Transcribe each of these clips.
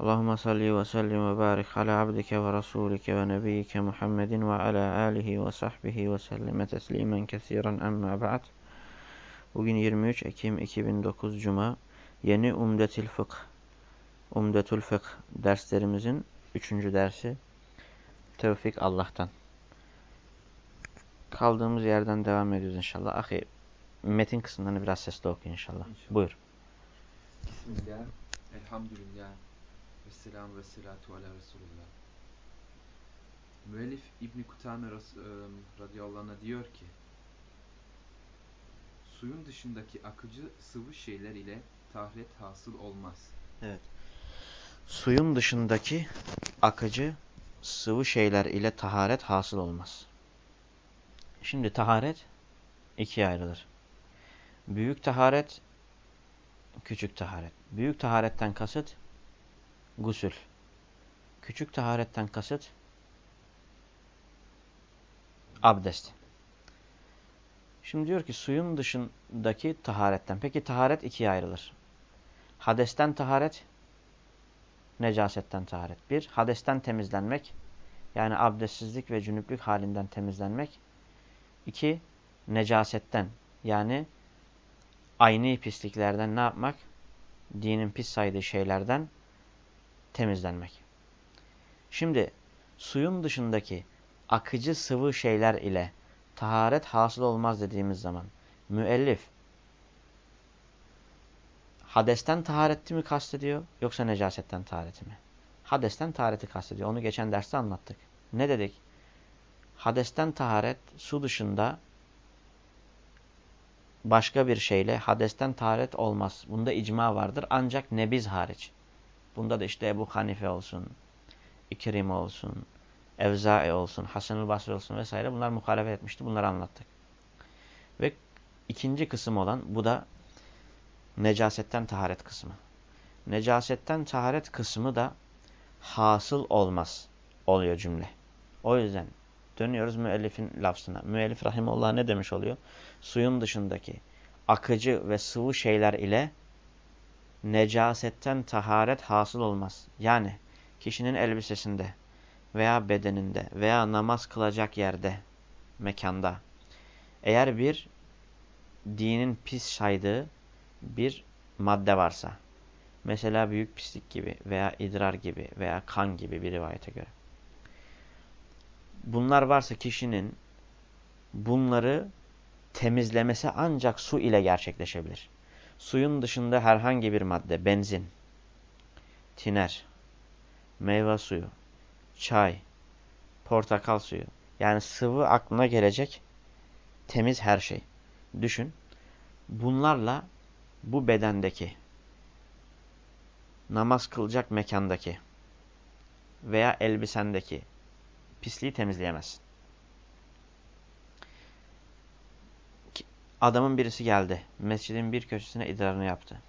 اللهم صل وسلم وبارك على عبدك ورسولك ونبيك محمد وعلى آله وصحبه وسلم تسليما كثيرا أما بعد Bugün 23 Ekim 2009 Cuma yeni Umdetül Fıkh Umdetül Fıkh derslerimizin 3. dersi Tevfik Allah'tan. Kaldığımız yerden devam ediyoruz inşallah. Ahi metin kısımlarını biraz sesli okuyun inşallah. inşallah. Buyur. Bismillah, elhamdülillah, ve selamu ve salatu ala Resulullah. Müellif İbni Kutame radıyallahu anh diyor ki, suyun dışındaki akıcı sıvı şeyler ile tahret hasıl olmaz. Evet. Suyun dışındaki akıcı sıvı şeyler ile taharet hasıl olmaz. Şimdi taharet ikiye ayrılır. Büyük taharet, küçük taharet. Büyük taharetten kasıt gusül. Küçük taharetten kasıt abdest. Şimdi diyor ki suyun dışındaki taharetten. Peki taharet ikiye ayrılır. Hadesten taharet, necasetten taharet. Bir, hadesten temizlenmek. Yani abdestsizlik ve cünüplük halinden temizlenmek. İki, necasetten. Yani aynı pisliklerden ne yapmak? Dinin pis saydığı şeylerden temizlenmek. Şimdi suyun dışındaki akıcı sıvı şeyler ile taharet hasıl olmaz dediğimiz zaman müellif hadesten tahareti mi kastediyor yoksa necasetten tahareti mi? Hadesten tahareti kastediyor. Onu geçen derste anlattık. Ne dedik? Hadesten taharet su dışında başka bir şeyle hadesten taharet olmaz. Bunda icma vardır ancak nebiz hariç. Bunda da işte Ebu Hanife olsun, İkrim olsun, Evza'i olsun, Hasan-ı Basri olsun vesaire bunlar muhalefet etmişti. Bunları anlattık. Ve ikinci kısım olan bu da necasetten taharet kısmı. Necasetten taharet kısmı da hasıl olmaz oluyor cümle. O yüzden dönüyoruz müellifin lafzına. Müellif rahimullah ne demiş oluyor? Suyun dışındaki akıcı ve sıvı şeyler ile necasetten taharet hasıl olmaz. Yani kişinin elbisesinde veya bedeninde veya namaz kılacak yerde, mekanda eğer bir dinin pis saydığı bir madde varsa, mesela büyük pislik gibi veya idrar gibi veya kan gibi bir rivayete göre. Bunlar varsa kişinin bunları temizlemesi ancak su ile gerçekleşebilir. Suyun dışında herhangi bir madde, benzin, tiner, meyve suyu, çay, portakal suyu. Yani sıvı aklına gelecek temiz her şey. Düşün. Bunlarla bu bedendeki namaz kılacak mekandaki veya elbisendeki pisliği temizleyemezsin. Adamın birisi geldi. Mescidin bir köşesine idrarını yaptı.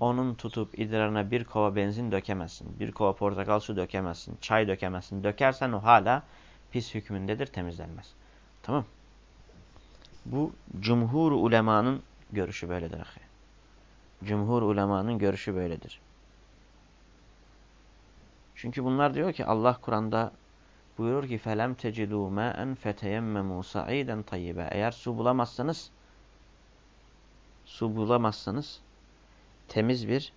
Onun tutup idrarına bir kova benzin dökemezsin. Bir kova portakal su dökemezsin. Çay dökemezsin. Dökersen o hala pis hükmündedir, temizlenmez. Tamam Bu cumhur ulemanın görüşü böyledir. Cumhur ulemanın görüşü böyledir. Çünkü bunlar diyor ki Allah Kur'an'da buyurur ki felem tecidû mâen feteyemmemû sa'iden tayyibe. Eğer su bulamazsanız su bulamazsanız temiz bir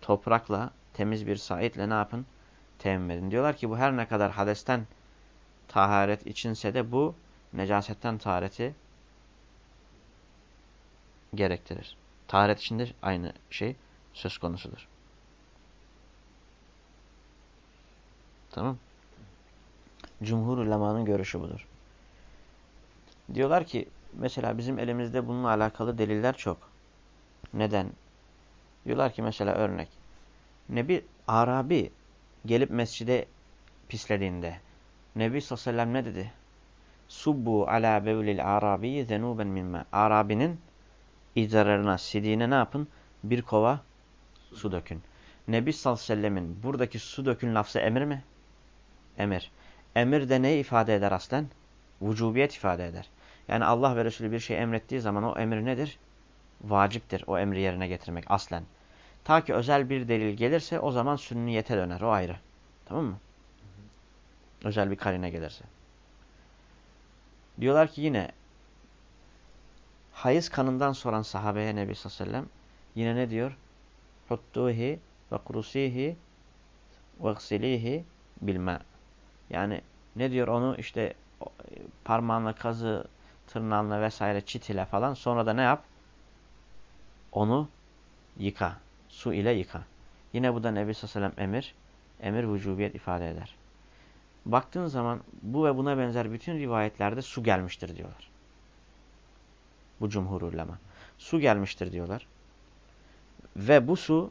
toprakla, temiz bir saitle ne yapın? Temmim edin. Diyorlar ki bu her ne kadar hadesten taharet içinse de bu necasetten tahareti gerektirir. Taharet içinde aynı şey söz konusudur. Tamam. Cumhur ulemanın görüşü budur. Diyorlar ki mesela bizim elimizde bununla alakalı deliller çok. Neden? Diyorlar ki mesela örnek. Nebi Arabi gelip mescide pislediğinde Nebi sallallahu aleyhi ne dedi? Subbu ala bevlil arabi zenuben mimma. Arabinin idrarına, sidiğine ne yapın? Bir kova su dökün. Nebi sallallahu aleyhi buradaki su dökün lafzı emir mi? Emir. Emir de ne ifade eder aslen? Vücubiyet ifade eder. Yani Allah ve Resulü bir şey emrettiği zaman o emir nedir? Vaciptir o emri yerine getirmek aslen. Ta ki özel bir delil gelirse o zaman sünniyete döner. O ayrı. Tamam mı? Özel bir karine gelirse. Diyorlar ki yine hayız kanından soran sahabeye Nebi sallallahu aleyhi ve sellem yine ne diyor? Huttuhi ve kurusihi ve gsilihi bilme. Yani ne diyor onu işte parmağınla kazı, tırnağınla vesaire çit ile falan sonra da ne yap? Onu yıka. Su ile yıka. Yine bu da Nebi sallallahu aleyhi emir. Emir vücubiyet ifade eder. Baktığın zaman bu ve buna benzer bütün rivayetlerde su gelmiştir diyorlar. Bu cumhur ulema. Su gelmiştir diyorlar. Ve bu su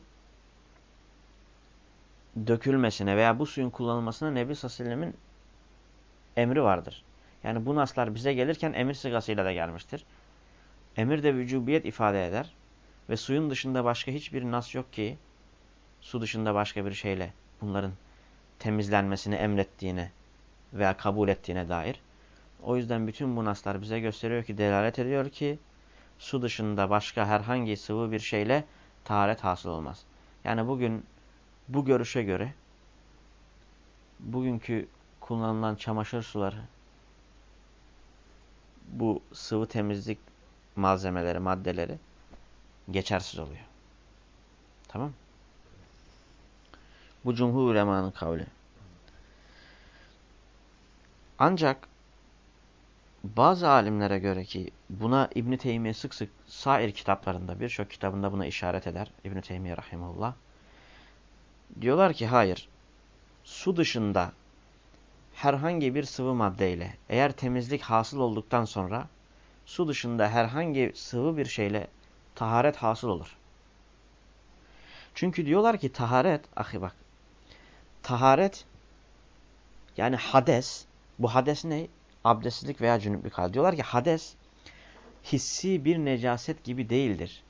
dökülmesine veya bu suyun kullanılmasına Nebi Sallallahu emri vardır. Yani bu naslar bize gelirken emir sigasıyla da gelmiştir. Emir de vücubiyet ifade eder. Ve suyun dışında başka hiçbir nas yok ki su dışında başka bir şeyle bunların temizlenmesini emrettiğine veya kabul ettiğine dair. O yüzden bütün bu naslar bize gösteriyor ki, delalet ediyor ki su dışında başka herhangi sıvı bir şeyle taharet hasıl olmaz. Yani bugün bu görüşe göre bugünkü kullanılan çamaşır suları bu sıvı temizlik malzemeleri, maddeleri geçersiz oluyor. Tamam Bu cumhur ulemanın kavli. Ancak bazı alimlere göre ki buna İbn Teymiye sık sık sair kitaplarında birçok kitabında buna işaret eder İbn Teymiye rahimehullah. Diyorlar ki hayır. Su dışında herhangi bir sıvı maddeyle eğer temizlik hasıl olduktan sonra su dışında herhangi sıvı bir şeyle taharet hasıl olur. Çünkü diyorlar ki taharet, ahi bak, taharet yani hades, bu hades ne? Abdestsizlik veya cünüplük hali. Diyorlar ki hades hissi bir necaset gibi değildir.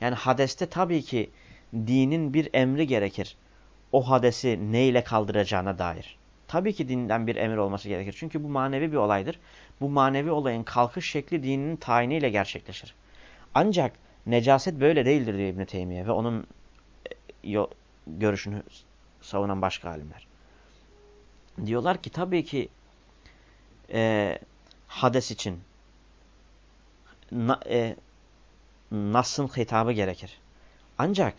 Yani hadeste tabii ki dinin bir emri gerekir. O hadesi neyle kaldıracağına dair. Tabii ki dinden bir emir olması gerekir. Çünkü bu manevi bir olaydır. Bu manevi olayın kalkış şekli dininin tayiniyle gerçekleşir. Ancak necaset böyle değildir diyor İbn Teymiye ve onun e, görüşünü savunan başka alimler. Diyorlar ki tabii ki e, hades için na, e, Nas'ın hitabı gerekir. Ancak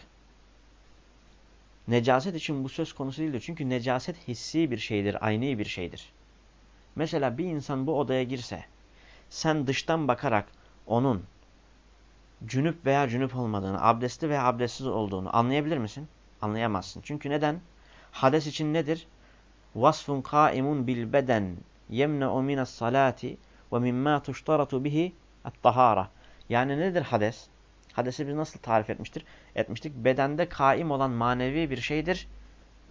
necaset için bu söz konusu değildir. Çünkü necaset hissi bir şeydir, aynı bir şeydir. Mesela bir insan bu odaya girse, sen dıştan bakarak onun cünüp veya cünüp olmadığını, abdestli veya abdestsiz olduğunu anlayabilir misin? Anlayamazsın. Çünkü neden? Hades için nedir? Vasfun kaimun bil beden yemne'u minas salati ve mimma tuştaratu bihi et-tahara. Yani nedir hades? Hadesi biz nasıl tarif etmiştir? Etmiştik. Bedende kaim olan manevi bir şeydir.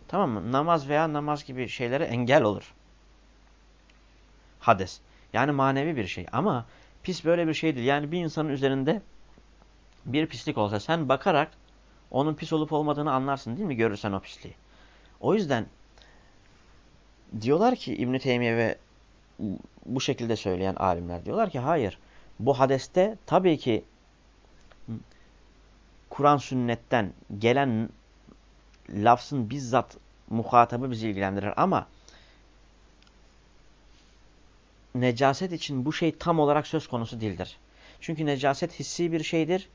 Tamam mı? Namaz veya namaz gibi şeylere engel olur. Hades. Yani manevi bir şey. Ama pis böyle bir şeydir. Yani bir insanın üzerinde bir pislik olsa sen bakarak onun pis olup olmadığını anlarsın değil mi? Görürsen o pisliği. O yüzden diyorlar ki İbn Teymiye ve bu şekilde söyleyen alimler diyorlar ki hayır. Bu hadeste tabii ki Kur'an sünnetten gelen lafzın bizzat muhatabı bizi ilgilendirir ama necaset için bu şey tam olarak söz konusu değildir. Çünkü necaset hissi bir şeydir.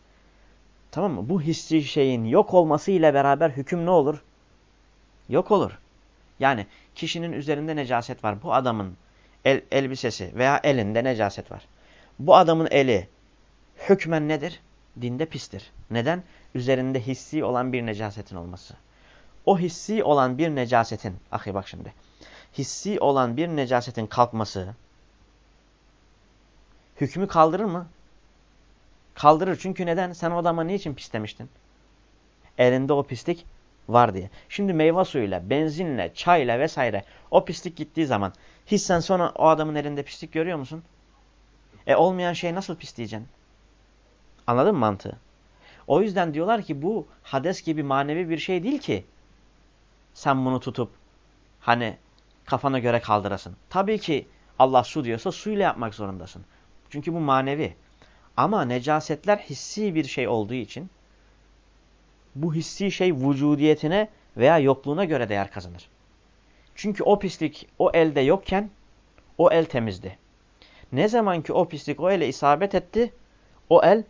Tamam mı? Bu hissi şeyin yok olması ile beraber hüküm ne olur? Yok olur. Yani kişinin üzerinde necaset var. Bu adamın el, elbisesi veya elinde necaset var. Bu adamın eli hükmen nedir? Dinde pistir. Neden? Üzerinde hissi olan bir necasetin olması. O hissi olan bir necasetin, ahi bak şimdi, hissi olan bir necasetin kalkması hükmü kaldırır mı? Kaldırır. Çünkü neden? Sen o adama niçin pis demiştin? Elinde o pislik var diye. Şimdi meyve suyuyla, benzinle, çayla vesaire o pislik gittiği zaman hissen sonra o adamın elinde pislik görüyor musun? E olmayan şey nasıl pisleyeceksin? Anladın mı mantığı? O yüzden diyorlar ki bu hades gibi manevi bir şey değil ki sen bunu tutup hani kafana göre kaldırasın. Tabii ki Allah su diyorsa suyla yapmak zorundasın. Çünkü bu manevi. Ama necasetler hissi bir şey olduğu için bu hissi şey vücudiyetine veya yokluğuna göre değer kazanır. Çünkü o pislik o elde yokken o el temizdi. Ne zaman ki o pislik o ele isabet etti o el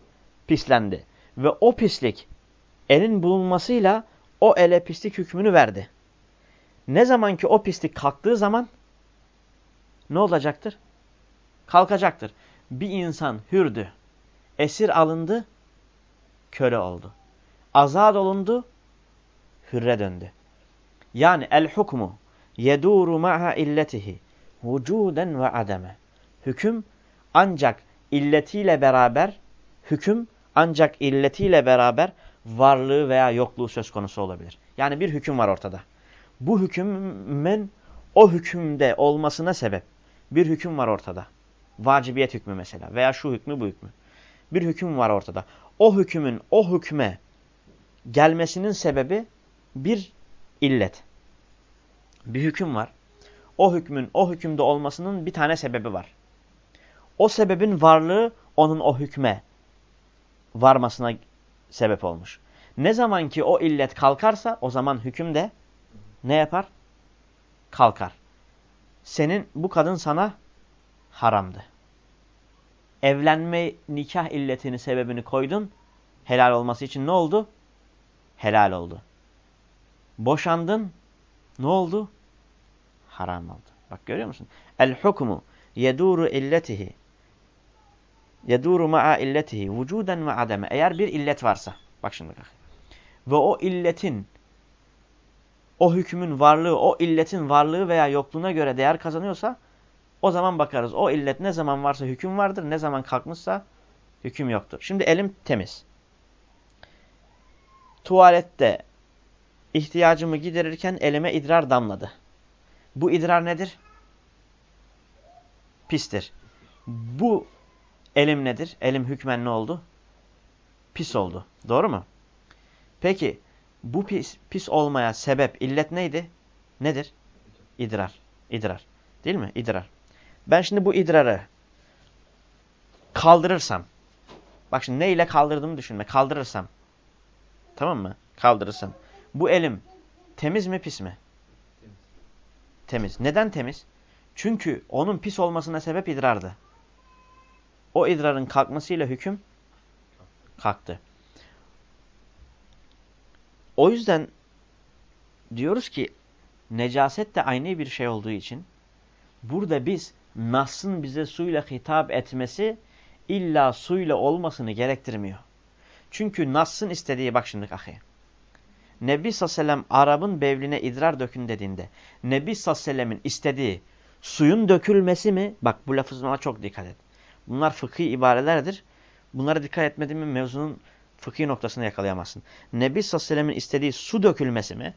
pislendi. Ve o pislik elin bulunmasıyla o ele pislik hükmünü verdi. Ne zaman ki o pislik kalktığı zaman ne olacaktır? Kalkacaktır. Bir insan hürdü, esir alındı, köle oldu. Azad olundu, hürre döndü. Yani el hukmu yeduru ma'a illetihi vücuden ve ademe. Hüküm ancak illetiyle beraber hüküm ancak illetiyle beraber varlığı veya yokluğu söz konusu olabilir. Yani bir hüküm var ortada. Bu hükümün o hükümde olmasına sebep. Bir hüküm var ortada. Vacibiyet hükmü mesela veya şu hükmü bu hükmü. Bir hüküm var ortada. O hükümün o hükme gelmesinin sebebi bir illet. Bir hüküm var. O hükmün o hükümde olmasının bir tane sebebi var. O sebebin varlığı onun o hükme varmasına sebep olmuş. Ne zaman ki o illet kalkarsa o zaman hüküm de ne yapar? Kalkar. Senin bu kadın sana haramdı. Evlenme nikah illetini sebebini koydun. Helal olması için ne oldu? Helal oldu. Boşandın. Ne oldu? Haram oldu. Bak görüyor musun? El hukmu yeduru illetihi yeduru ma'a illetihi vücuden ve ademe. Eğer bir illet varsa. Bak şimdi bak. Ve o illetin o hükmün varlığı, o illetin varlığı veya yokluğuna göre değer kazanıyorsa o zaman bakarız. O illet ne zaman varsa hüküm vardır, ne zaman kalkmışsa hüküm yoktur. Şimdi elim temiz. Tuvalette ihtiyacımı giderirken elime idrar damladı. Bu idrar nedir? Pistir. Bu elim nedir? Elim hükmen ne oldu? Pis oldu. Doğru mu? Peki bu pis, pis olmaya sebep, illet neydi? Nedir? İdrar. İdrar. Değil mi? İdrar. Ben şimdi bu idrarı kaldırırsam, bak şimdi ne ile kaldırdığımı düşünme. Kaldırırsam, tamam mı? Kaldırırsam. Bu elim temiz mi pis mi? Temiz. Temiz. Neden temiz? Çünkü onun pis olmasına sebep idrardı. O idrarın kalkmasıyla hüküm kalktı. O yüzden diyoruz ki necaset de aynı bir şey olduğu için burada biz Nas'ın bize suyla hitap etmesi illa suyla olmasını gerektirmiyor. Çünkü Nas'ın istediği bak şimdi ahi. Nebi Sallallahu Arap'ın bevline idrar dökün dediğinde Nebi Sallallahu istediği suyun dökülmesi mi? Bak bu lafızına çok dikkat et. Bunlar fıkhi ibarelerdir. Bunlara dikkat etmediğin mi mevzunun fıkhi noktasını yakalayamazsın. Nebi Sallallahu istediği su dökülmesi mi?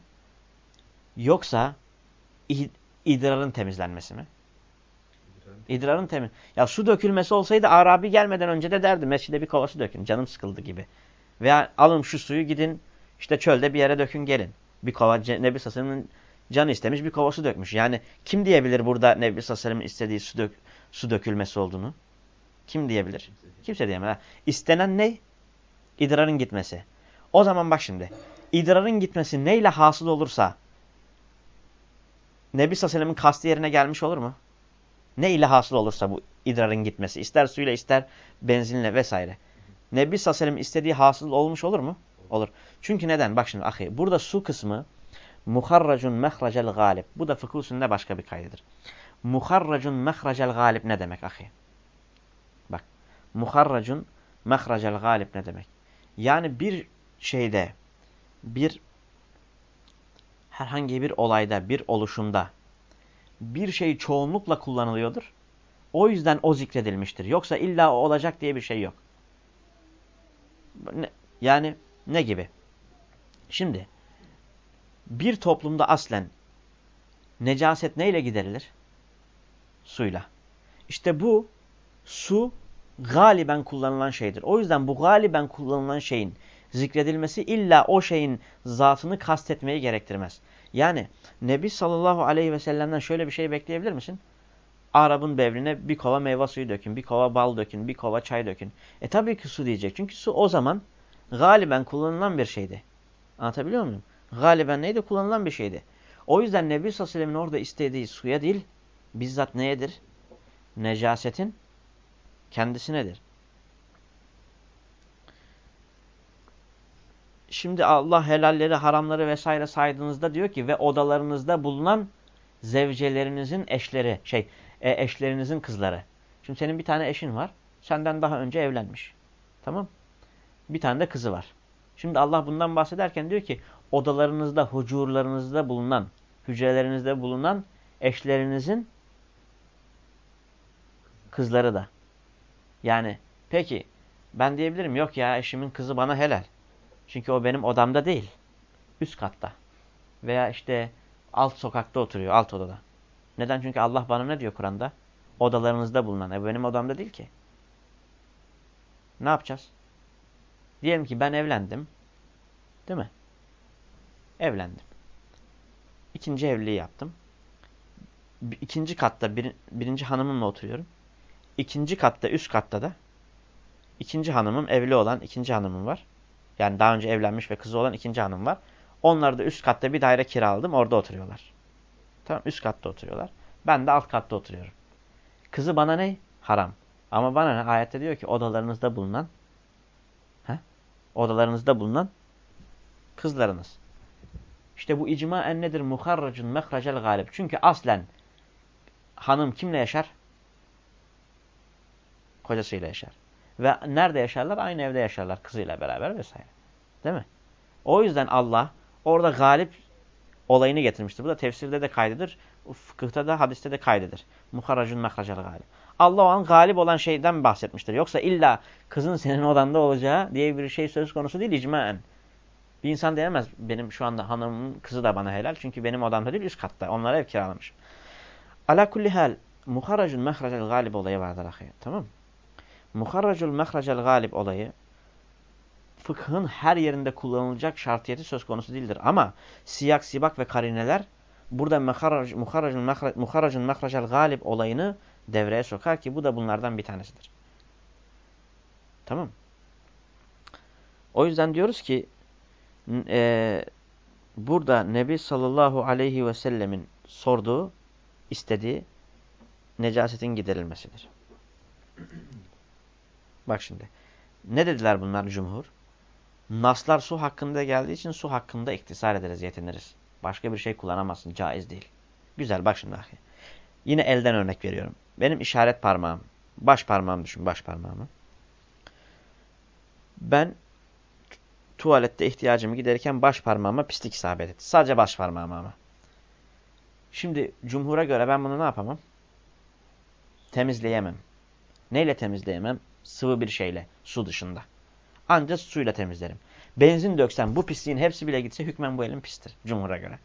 Yoksa idrarın temizlenmesi mi? İdrarın temiz. Ya su dökülmesi olsaydı Arabi gelmeden önce de derdi mescide bir kova su dökün. Canım sıkıldı gibi. Veya alın şu suyu gidin işte çölde bir yere dökün gelin. Bir kova Nebi Sassallam'ın canı istemiş bir kova su dökmüş. Yani kim diyebilir burada Nebi Sassallam'ın istediği su, dök, su dökülmesi olduğunu? Kim diyebilir? Kimse, diyemez. İstenen ne? İdrarın gitmesi. O zaman bak şimdi. İdrarın gitmesi neyle hasıl olursa Nebi Sassallam'ın kastı yerine gelmiş olur mu? Ne ile hasıl olursa bu idrarın gitmesi. ister suyla ister benzinle vesaire. Nebi Sassallam istediği hasıl olmuş olur mu? Olur. Çünkü neden? Bak şimdi ahi. Burada su kısmı muharracun mehracel galip. Bu da fıkıh usulünde başka bir kaydedir. Muharracun mehracel galip ne demek ahi? Muharracun mehracel galip ne demek? Yani bir şeyde bir herhangi bir olayda, bir oluşumda bir şey çoğunlukla kullanılıyordur. O yüzden o zikredilmiştir. Yoksa illa o olacak diye bir şey yok. Yani ne gibi? Şimdi bir toplumda aslen necaset neyle giderilir? Suyla. İşte bu su galiben kullanılan şeydir. O yüzden bu galiben kullanılan şeyin zikredilmesi illa o şeyin zatını kastetmeyi gerektirmez. Yani Nebi sallallahu aleyhi ve sellem'den şöyle bir şey bekleyebilir misin? Arap'ın bevrine bir kova meyve suyu dökün, bir kova bal dökün, bir kova çay dökün. E tabii ki su diyecek. Çünkü su o zaman galiben kullanılan bir şeydi. Anlatabiliyor muyum? Galiben neydi? Kullanılan bir şeydi. O yüzden Nebi sallallahu aleyhi ve sellem'in orada istediği suya değil, bizzat neyedir? Necasetin kendisinedir. Şimdi Allah helalleri, haramları vesaire saydığınızda diyor ki ve odalarınızda bulunan zevcelerinizin eşleri, şey e, eşlerinizin kızları. Şimdi senin bir tane eşin var. Senden daha önce evlenmiş. Tamam? Bir tane de kızı var. Şimdi Allah bundan bahsederken diyor ki odalarınızda, hucurlarınızda bulunan, hücrelerinizde bulunan eşlerinizin kızları da. Yani peki ben diyebilirim yok ya eşimin kızı bana helal. Çünkü o benim odamda değil. Üst katta. Veya işte alt sokakta oturuyor, alt odada. Neden? Çünkü Allah bana ne diyor Kur'an'da? Odalarınızda bulunan. E benim odamda değil ki. Ne yapacağız? Diyelim ki ben evlendim. Değil mi? Evlendim. İkinci evliliği yaptım. İkinci katta bir, birinci hanımımla oturuyorum. İkinci katta, üst katta da ikinci hanımım, evli olan ikinci hanımım var. Yani daha önce evlenmiş ve kızı olan ikinci hanım var. Onlar da üst katta bir daire kiraladım. Orada oturuyorlar. Tamam üst katta oturuyorlar. Ben de alt katta oturuyorum. Kızı bana ne? Haram. Ama bana ne? Ayette diyor ki odalarınızda bulunan he? odalarınızda bulunan kızlarınız. İşte bu icma en nedir? Muharracun mehracel galip. Çünkü aslen hanım kimle yaşar? Kocasıyla yaşar. Ve nerede yaşarlar? Aynı evde yaşarlar kızıyla beraber vesaire. Değil mi? O yüzden Allah orada galip olayını getirmiştir. Bu da tefsirde de kaydedir. Fıkıhta da hadiste de kaydedir. Muharracun mehracal galip. Allah o an galip olan şeyden bahsetmiştir. Yoksa illa kızın senin odanda olacağı diye bir şey söz konusu değil icmaen. Bir insan diyemez benim şu anda hanımın kızı da bana helal. Çünkü benim odamda değil üst katta. Onlara ev kiralamış. Ala kulli hal muharracun mehracal galip olayı vardır. Tamam mı? Muharracul mehracel galip olayı fıkhın her yerinde kullanılacak şartiyeti söz konusu değildir. Ama siyak, sibak ve karineler burada muharracun mehracel galip olayını devreye sokar ki bu da bunlardan bir tanesidir. Tamam O yüzden diyoruz ki e, burada Nebi sallallahu aleyhi ve sellemin sorduğu, istediği necasetin giderilmesidir. Bak şimdi. Ne dediler bunlar cumhur? Naslar su hakkında geldiği için su hakkında iktisar ederiz, yetiniriz. Başka bir şey kullanamazsın. Caiz değil. Güzel bak şimdi. Yine elden örnek veriyorum. Benim işaret parmağım. Baş parmağım düşün baş parmağımı. Ben tuvalette ihtiyacımı giderirken baş parmağıma pislik isabet etti. Sadece baş parmağıma ama. Şimdi cumhura göre ben bunu ne yapamam? Temizleyemem. Neyle temizleyemem? Sıvı bir şeyle. Su dışında. Ancak suyla temizlerim. Benzin döksem bu pisliğin hepsi bile gitse hükmen bu elim pistir. Cumhur'a göre.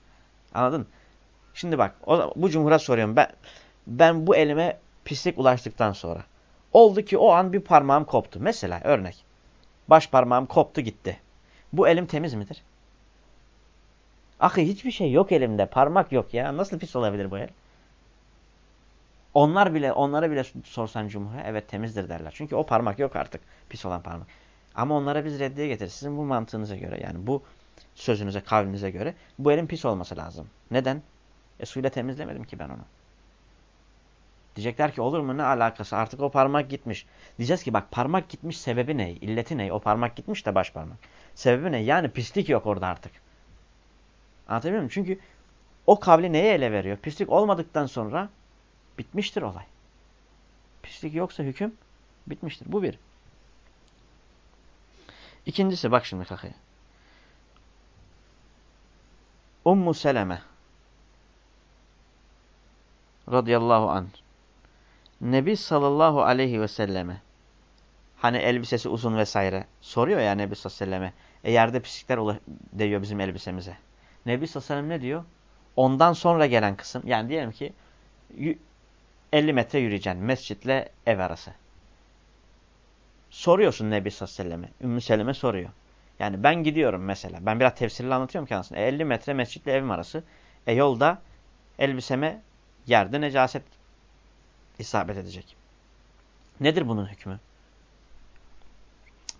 Anladın? Şimdi bak o, bu cumhura soruyorum. Ben, ben bu elime pislik ulaştıktan sonra. Oldu ki o an bir parmağım koptu. Mesela örnek. Baş parmağım koptu gitti. Bu elim temiz midir? Ahi hiçbir şey yok elimde. Parmak yok ya. Nasıl pis olabilir bu el? Onlar bile onlara bile sorsan cumhura evet temizdir derler. Çünkü o parmak yok artık. Pis olan parmak. Ama onlara biz reddiye getir. Sizin bu mantığınıza göre yani bu sözünüze, kavlinize göre bu elin pis olması lazım. Neden? E suyla temizlemedim ki ben onu. Diyecekler ki olur mu ne alakası artık o parmak gitmiş. Diyeceğiz ki bak parmak gitmiş sebebi ne? İlleti ne? O parmak gitmiş de baş parmak. Sebebi ne? Yani pislik yok orada artık. Anlatabiliyor muyum? Çünkü o kavli neye ele veriyor? Pislik olmadıktan sonra Bitmiştir olay. Pislik yoksa hüküm bitmiştir. Bu bir. İkincisi bak şimdi kakaya. Ummu Seleme radıyallahu anh Nebi sallallahu aleyhi ve selleme hani elbisesi uzun vesaire soruyor ya Nebi sallallahu aleyhi ve selleme e yerde pislikler değiyor bizim elbisemize. Nebi sallallahu aleyhi ve sellem ne diyor? Ondan sonra gelen kısım yani diyelim ki 50 metre yürüyeceksin mescitle ev arası. Soruyorsun Nebi sallallahu aleyhi ve selleme. Ümmü Seleme soruyor. Yani ben gidiyorum mesela. Ben biraz tefsirli anlatıyorum kendisine. E 50 metre mescitle evim arası. E yolda elbiseme yerde necaset isabet edecek. Nedir bunun hükmü?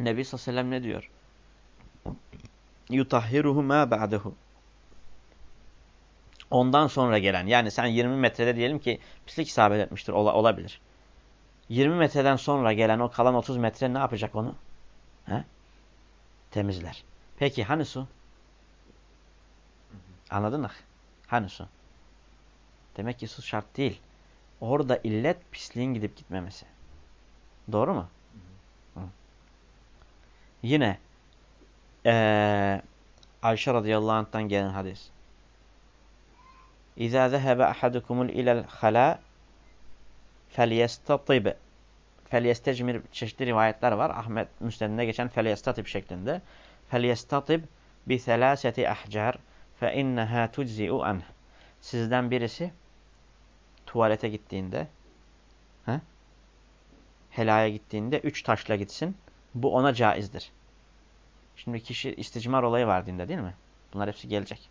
Nebi sallallahu aleyhi ve sellem ne diyor? Yutahhiruhu ma ba'dehu. Ondan sonra gelen yani sen 20 metrede diyelim ki pislik isabet etmiştir ola, olabilir. 20 metreden sonra gelen o kalan 30 metre ne yapacak onu? He? Temizler. Peki hani su? Anladın mı? Hani su? Demek ki su şart değil. Orada illet pisliğin gidip gitmemesi. Doğru mu? Hı. Yine ee, Ayşe radıyallahu anh'tan gelen hadis. İzâ zehebe ahadukumul ilel halâ felyestatib felyestecmir çeşitli rivayetler var. Ahmet Müslim'de geçen felyestatib şeklinde. Felyestatib bi selâseti ahcar fe inneha tujzi'u anh. Sizden birisi tuvalete gittiğinde he, helaya gittiğinde üç taşla gitsin. Bu ona caizdir. Şimdi kişi isticmar olayı var dinde değil mi? Bunlar hepsi gelecek.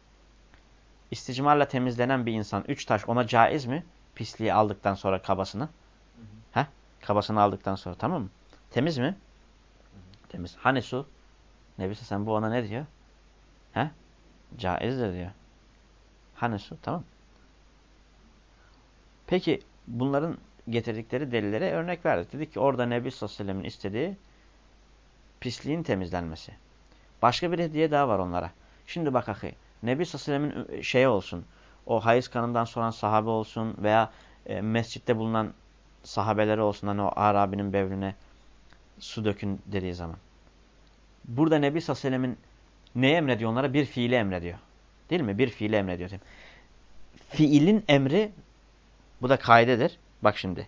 İsticmarla temizlenen bir insan üç taş ona caiz mi? Pisliği aldıktan sonra kabasını. He? Kabasını aldıktan sonra tamam mı? Temiz mi? Hı hı. Temiz. Hani su? Nebise sen bu ona ne diyor? He? Caizdir diyor. Hani su? Tamam. Peki bunların getirdikleri delillere örnek verdik. Dedik ki orada Nebi sallallahu istediği pisliğin temizlenmesi. Başka bir hediye daha var onlara. Şimdi bak ahi. Nebi ve sellem'in şeyi olsun. O hayız kanından soran sahabe olsun veya e, mescitte bulunan sahabeleri olsun. Hani o Arabi'nin bevrine su dökün dediği zaman. Burada Nebi sellem'in neye emrediyor onlara? Bir fiili emrediyor. Değil mi? Bir fiili emrediyor. Fiilin emri bu da kaidedir. Bak şimdi.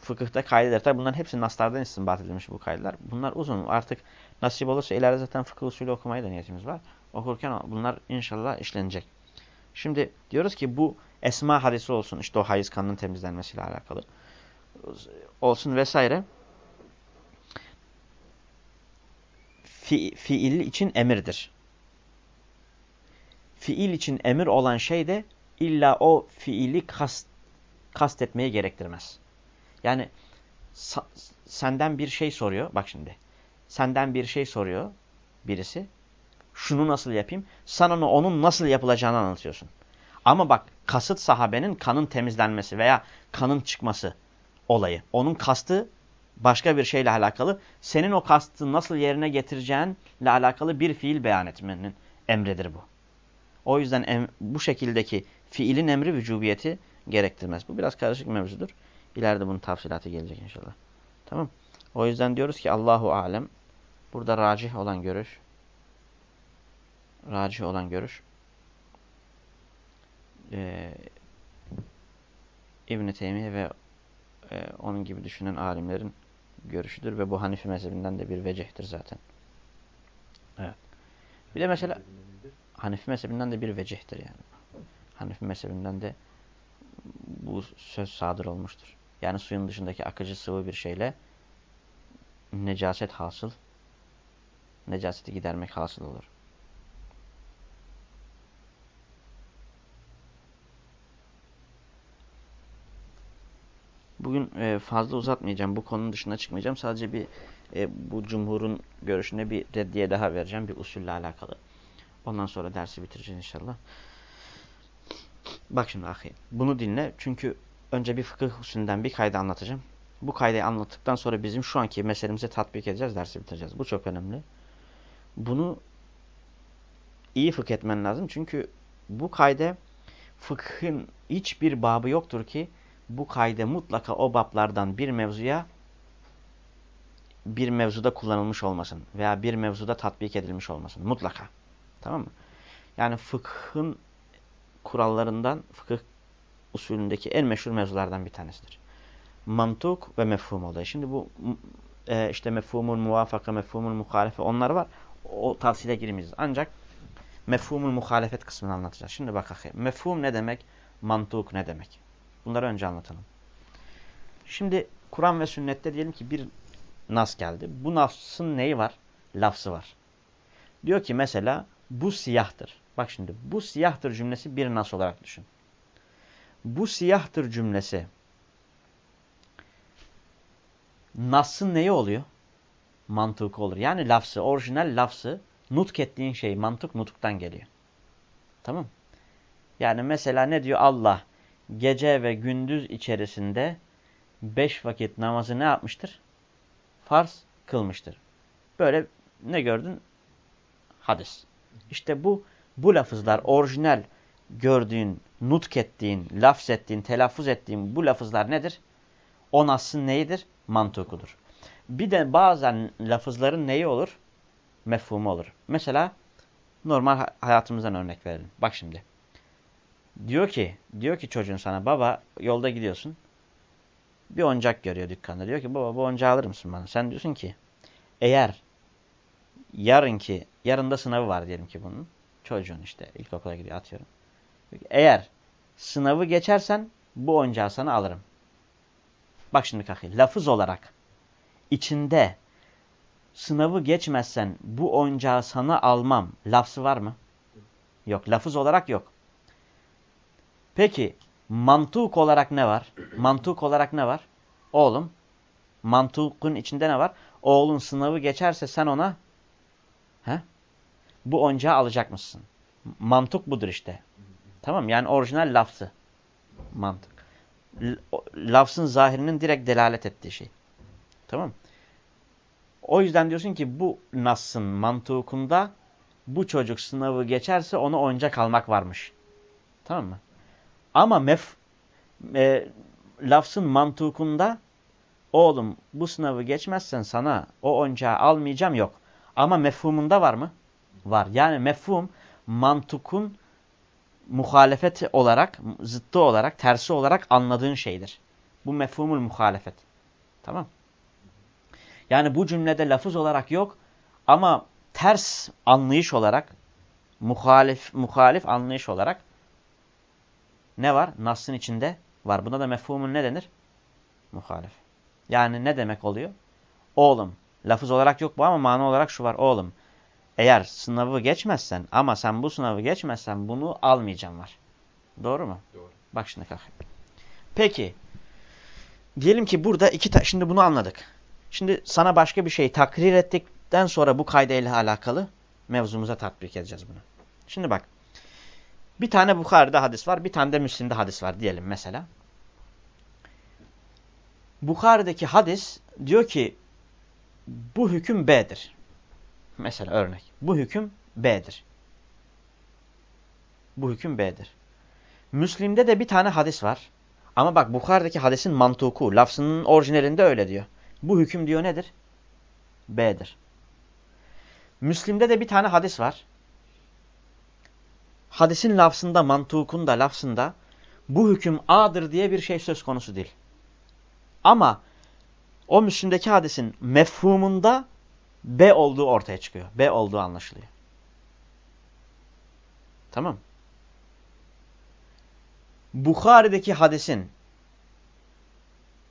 Fıkıhta kaidedir. Tabi bunların hepsi naslardan istinbat edilmiş bu kaideler. Bunlar uzun. Artık nasip olursa ileride zaten fıkıh usulü okumaya da niyetimiz var. Okurken bunlar inşallah işlenecek. Şimdi diyoruz ki bu esma hadisi olsun. işte o hayız kanının temizlenmesiyle alakalı. Olsun vesaire. Fi, fiil için emirdir. Fiil için emir olan şey de illa o fiili kast, kastetmeyi gerektirmez. Yani senden bir şey soruyor. Bak şimdi. Senden bir şey soruyor birisi. Şunu nasıl yapayım? Sana onu onun nasıl yapılacağını anlatıyorsun. Ama bak kasıt sahabenin kanın temizlenmesi veya kanın çıkması olayı. Onun kastı başka bir şeyle alakalı. Senin o kastı nasıl yerine getireceğinle alakalı bir fiil beyan etmenin emridir bu. O yüzden em, bu şekildeki fiilin emri vücubiyeti gerektirmez. Bu biraz karışık mevzudur. İleride bunun tafsilatı gelecek inşallah. Tamam. O yüzden diyoruz ki Allahu alem burada racih olan görüş racih olan görüş e, İbn-i Teymiye ve e, onun gibi düşünen alimlerin görüşüdür ve bu Hanifi mezhebinden de bir vecihtir zaten. Evet. Bir de mesela Hanifi mezhebinden de bir vecihtir yani. Hanifi mezhebinden de bu söz sadır olmuştur. Yani suyun dışındaki akıcı sıvı bir şeyle necaset hasıl, necaseti gidermek hasıl olur. Bugün e, fazla uzatmayacağım. Bu konunun dışına çıkmayacağım. Sadece bir e, bu cumhurun görüşüne bir reddiye daha vereceğim. Bir usulle alakalı. Ondan sonra dersi bitireceğiz inşallah. Bak şimdi ahi. Bunu dinle. Çünkü önce bir fıkıh usulünden bir kaydı anlatacağım. Bu kaydı anlattıktan sonra bizim şu anki meselemize tatbik edeceğiz. Dersi bitireceğiz. Bu çok önemli. Bunu iyi fıkh etmen lazım. Çünkü bu kayda fıkhın hiçbir babı yoktur ki bu kayda mutlaka o bablardan bir mevzuya bir mevzuda kullanılmış olmasın veya bir mevzuda tatbik edilmiş olmasın. Mutlaka. Tamam mı? Yani fıkhın kurallarından fıkıh usulündeki en meşhur mevzulardan bir tanesidir. Mantuk ve mefhum olayı. Şimdi bu e, işte mefhumul muvafaka, mefhumul muhalefe onlar var. O tavsile girmeyiz. Ancak mefhumul muhalefet kısmını anlatacağız. Şimdi bak. Mefhum ne demek? Mantuk ne demek? Bunları önce anlatalım. Şimdi Kur'an ve sünnette diyelim ki bir nas geldi. Bu nasın neyi var? Lafzı var. Diyor ki mesela bu siyahtır. Bak şimdi bu siyahtır cümlesi bir nas olarak düşün. Bu siyahtır cümlesi Nas'ın neyi oluyor? Mantık olur. Yani lafzı, orijinal lafzı nutk ettiğin şey mantık nutuktan geliyor. Tamam Yani mesela ne diyor Allah? Gece ve gündüz içerisinde beş vakit namazı ne yapmıştır? Farz kılmıştır. Böyle ne gördün? Hadis. İşte bu bu lafızlar orijinal gördüğün, nutk ettiğin, lafz ettiğin, telaffuz ettiğin bu lafızlar nedir? O nasın neyidir? Mantukudur. Bir de bazen lafızların neyi olur? Mefhumu olur. Mesela normal hayatımızdan örnek verelim. Bak şimdi. Diyor ki, diyor ki çocuğun sana baba yolda gidiyorsun. Bir oyuncak görüyor dükkanda. Diyor ki baba bu oyuncağı alır mısın bana? Sen diyorsun ki eğer yarınki, yarında sınavı var diyelim ki bunun. Çocuğun işte ilkokula gidiyor atıyorum. Eğer sınavı geçersen bu oyuncağı sana alırım. Bak şimdi kakil. Lafız olarak içinde sınavı geçmezsen bu oyuncağı sana almam lafzı var mı? Yok. Lafız olarak yok. Peki mantuk olarak ne var? Mantuk olarak ne var? Oğlum mantukun içinde ne var? Oğlun sınavı geçerse sen ona he? bu oyuncağı alacak mısın? Mantuk budur işte. Tamam yani orijinal lafzı. Mantık. Lafzın zahirinin direkt delalet ettiği şey. Tamam O yüzden diyorsun ki bu Nas'ın mantukunda bu çocuk sınavı geçerse onu oyuncak almak varmış. Tamam mı? Ama mef e, lafzın mantukunda oğlum bu sınavı geçmezsen sana o oyuncağı almayacağım yok. Ama mefhumunda var mı? Var. Yani mefhum mantukun muhalefet olarak, zıttı olarak, tersi olarak anladığın şeydir. Bu mefhumul muhalefet. Tamam. Yani bu cümlede lafız olarak yok ama ters anlayış olarak, muhalif, muhalif anlayış olarak ne var? Nas'ın içinde var. Buna da mefhumun ne denir? Muhalif. Yani ne demek oluyor? Oğlum. Lafız olarak yok bu ama mana olarak şu var. Oğlum eğer sınavı geçmezsen ama sen bu sınavı geçmezsen bunu almayacağım var. Doğru mu? Doğru. Bak şimdi kalk. Peki. Diyelim ki burada iki ta şimdi bunu anladık. Şimdi sana başka bir şey takrir ettikten sonra bu kaydıyla alakalı mevzumuza tatbik edeceğiz bunu. Şimdi bak. Bir tane Bukhari'de hadis var, bir tane de Müslim'de hadis var diyelim mesela. Bukhari'deki hadis diyor ki bu hüküm B'dir. Mesela örnek. Bu hüküm B'dir. Bu hüküm B'dir. Müslim'de de bir tane hadis var. Ama bak Bukhari'deki hadisin mantuku, lafzının orijinalinde öyle diyor. Bu hüküm diyor nedir? B'dir. Müslim'de de bir tane hadis var. Hadisin lafzında, mantukunda, lafzında bu hüküm A'dır diye bir şey söz konusu değil. Ama o Müslim'deki hadisin mefhumunda B olduğu ortaya çıkıyor. B olduğu anlaşılıyor. Tamam. Bukhari'deki hadisin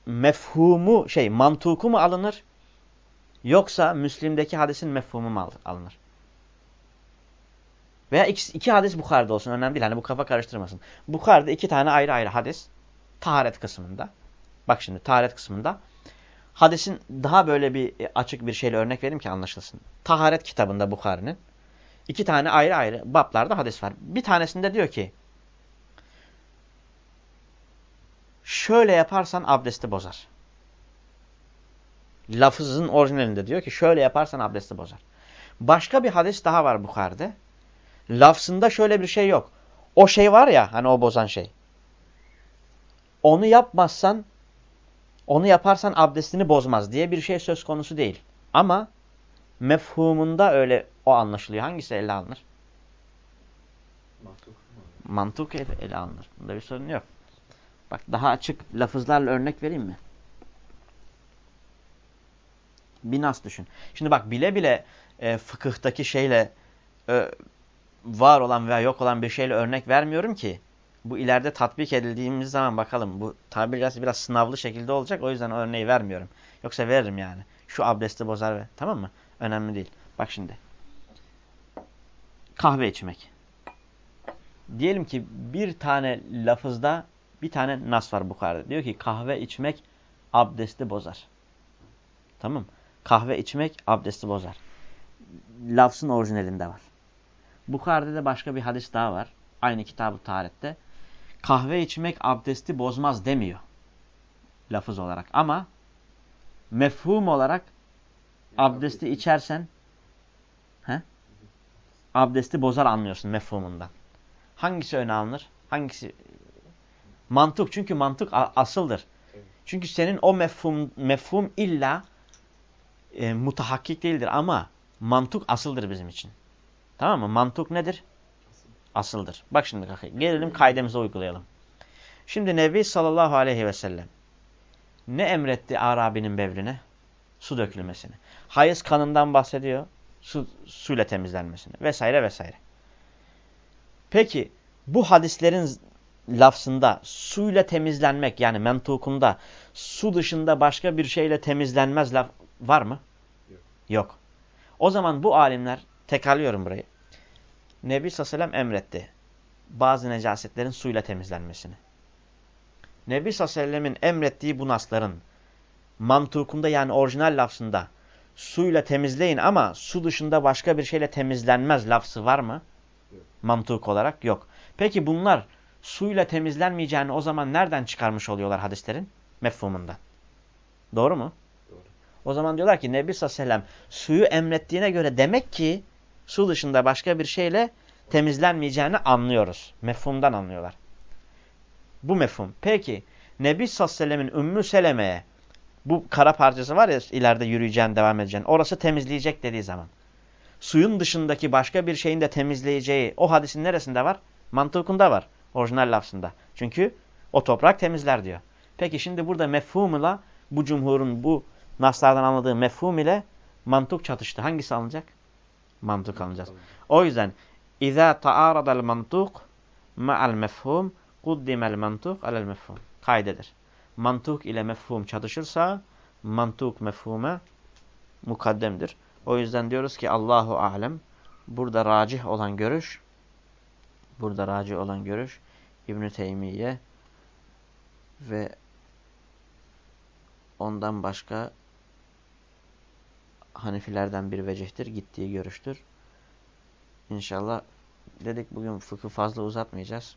mefhumu şey mantuku mu alınır? Yoksa Müslim'deki hadisin mefhumu mu alınır? Veya iki, iki hadis Bukhari'de olsun. Önemli değil. Hani bu kafa karıştırmasın. Bukhari'de iki tane ayrı ayrı hadis. Taharet kısmında. Bak şimdi taharet kısmında hadisin daha böyle bir e, açık bir şeyle örnek vereyim ki anlaşılsın. Taharet kitabında Bukhari'nin iki tane ayrı ayrı bablarda hadis var. Bir tanesinde diyor ki şöyle yaparsan abdesti bozar. Lafızın orijinalinde diyor ki şöyle yaparsan abdesti bozar. Başka bir hadis daha var Bukhari'de. Lafzında şöyle bir şey yok. O şey var ya hani o bozan şey. Onu yapmazsan onu yaparsan abdestini bozmaz diye bir şey söz konusu değil. Ama mefhumunda öyle o anlaşılıyor. Hangisi ele alınır? Mantuk. Mantuk ele, ele alınır. Bunda bir sorun yok. Bak daha açık lafızlarla örnek vereyim mi? Bir nas düşün. Şimdi bak bile bile e, fıkıhtaki şeyle e, var olan veya yok olan bir şeyle örnek vermiyorum ki bu ileride tatbik edildiğimiz zaman bakalım bu tabiri caizse biraz sınavlı şekilde olacak o yüzden örneği vermiyorum. Yoksa veririm yani. Şu abdesti bozar ve tamam mı? Önemli değil. Bak şimdi. Kahve içmek. Diyelim ki bir tane lafızda bir tane nas var Bukhari'de. Diyor ki kahve içmek abdesti bozar. Tamam Kahve içmek abdesti bozar. Lafzın orijinalinde var. Bukhari'de de başka bir hadis daha var. Aynı kitabı tarihte. Kahve içmek abdesti bozmaz demiyor. Lafız olarak. Ama mefhum olarak abdesti içersen he? abdesti bozar anlıyorsun mefhumundan. Hangisi öne alınır? Hangisi? Mantık. Çünkü mantık asıldır. Çünkü senin o mefhum, mefhum illa e, mutahakkik değildir ama mantık asıldır bizim için. Tamam mı? Mantık nedir? Asıldır. Bak şimdi gelelim kaidemize uygulayalım. Şimdi Nebi sallallahu aleyhi ve sellem ne emretti Arabi'nin bevline? Su dökülmesini. Hayız kanından bahsediyor. Su, suyla temizlenmesini vesaire vesaire. Peki bu hadislerin lafzında suyla temizlenmek yani mentukunda su dışında başka bir şeyle temizlenmez laf var mı? Yok. Yok. O zaman bu alimler tekrarlıyorum burayı. Nebi Sallallahu emretti. Bazı necasetlerin suyla temizlenmesini. Nebi Sallallahu emrettiği bu nasların mantukunda yani orijinal lafzında suyla temizleyin ama su dışında başka bir şeyle temizlenmez lafzı var mı? Yok. Mantuk olarak yok. Peki bunlar suyla temizlenmeyeceğini o zaman nereden çıkarmış oluyorlar hadislerin? Mefhumundan. Doğru mu? Doğru. O zaman diyorlar ki Nebi Sallallahu suyu emrettiğine göre demek ki su dışında başka bir şeyle temizlenmeyeceğini anlıyoruz. Mefhumdan anlıyorlar. Bu mefhum. Peki Nebi Sallallahu Ümmü Seleme'ye bu kara parçası var ya ileride yürüyeceğin, devam edeceğin. Orası temizleyecek dediği zaman. Suyun dışındaki başka bir şeyin de temizleyeceği o hadisin neresinde var? Mantıkında var. Orijinal lafzında. Çünkü o toprak temizler diyor. Peki şimdi burada mefhumla bu cumhurun bu naslardan anladığı mefhum ile mantık çatıştı. Hangisi alınacak? Mantık alınacağız. O yüzden اِذَا تَعَارَضَ الْمَنْطُقُ مَعَ الْمَفْهُمِ قُدِّمَ الْمَنْطُقُ عَلَى الْمَفْهُمِ Kaydedir. Mantuk ile mefhum çatışırsa mantuk mefhume mukaddemdir. O yüzden diyoruz ki Allahu alem burada racih olan görüş burada racih olan görüş İbn Teymiye ve ondan başka Hanefilerden bir vecihtir. Gittiği görüştür. İnşallah dedik bugün fıkı fazla uzatmayacağız.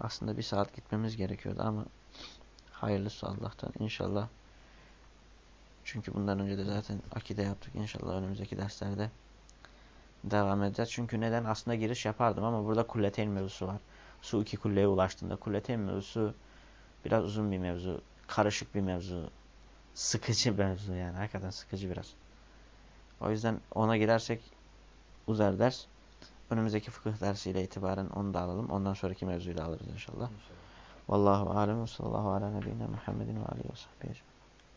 Aslında bir saat gitmemiz gerekiyordu ama hayırlısı Allah'tan inşallah. Çünkü bundan önce de zaten akide yaptık. İnşallah önümüzdeki derslerde devam edeceğiz. Çünkü neden? Aslında giriş yapardım ama burada kulleteyn mevzusu var. Su iki kulleye ulaştığında kulleteyn mevzusu biraz uzun bir mevzu. Karışık bir mevzu. Sıkıcı mevzu yani. Hakikaten sıkıcı biraz. O yüzden ona girersek uzar ders. Önümüzdeki fıkıh dersiyle itibaren onu da alalım. Ondan sonraki mevzuyu da alırız inşallah. inşallah. Vallahu alem ve sallallahu ala nebiyyina Muhammedin ve aleyhi ve sahbihi